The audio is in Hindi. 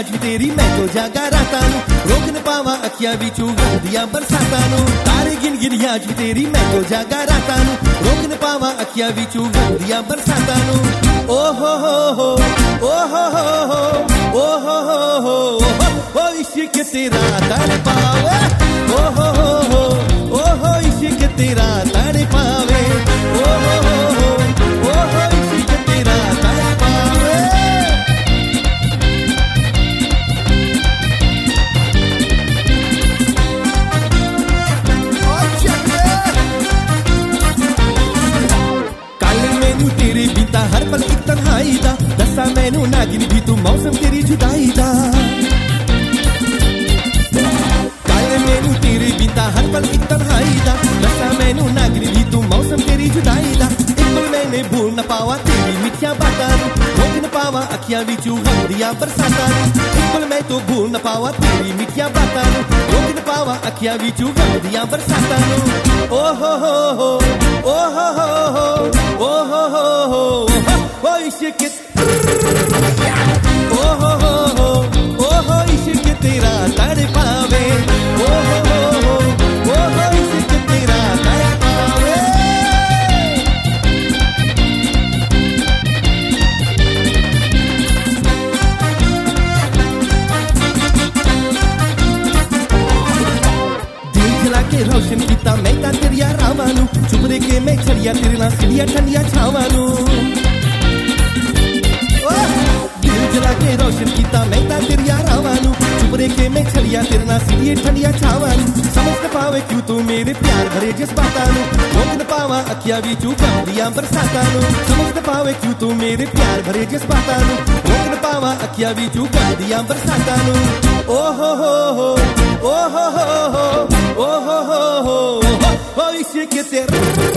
आज भी तेरी मैं तो जागा रहता रोक न पावा, अखिया बिचू दिया बरसाता तारे गिन गिन, आज भी तेरी मैं तो जागा रहता रोक न पावा, अखिया बिचू दिया बरसाता ओ हो हो हो, ओ हो हो हो, ओ हो हो हो ओ इश्क तेरा दर पावा। दा हर पल की तन्हाई दा दसा मैनू नागिन भी तू मौसम तेरी जुदाई दा काले मैनू हर पल दा दसा मैनू नागिन भी तू मौसम तेरी जुदाई दा एक पल मैंने भूल न पावा तेरी मिठिया बाटा रोक न पावा अखियाँ विचू वंदिया बरसाता एक पल मैं तो भूल न पावा तेरी मिठिया बाटा रोक न पावा अखियाँ विचू वंदिया बरसाता ओ हो हो हो, ओ हो। इश्क ओ हो हो हो ओ हो इश्क तेरा तर पावे। ओ हो हो हो ओ हो इश्क तेरा तर पावे। दिल के रोशन किता मैं का तेरिया रावानू चुपरे के मैं छड़िया, तेरे ना सिड़िया ठंडिया छावानू बढ़िया तेरना सीढ़िए ठंडिया छावानी समझ पावे क्यों तू मेरे प्यार भरे जिस बातानू रोक न पावा अखिया भी चू कांवरिया बरसाता समझ पावे क्यों तू मेरे प्यार भरे जिस बातानू रोक न पावा अखिया भी चू कांवरिया बरसाता नो ओ हो हो हो ओ हो हो हो ओ हो हो हो ओ इश्क तेरा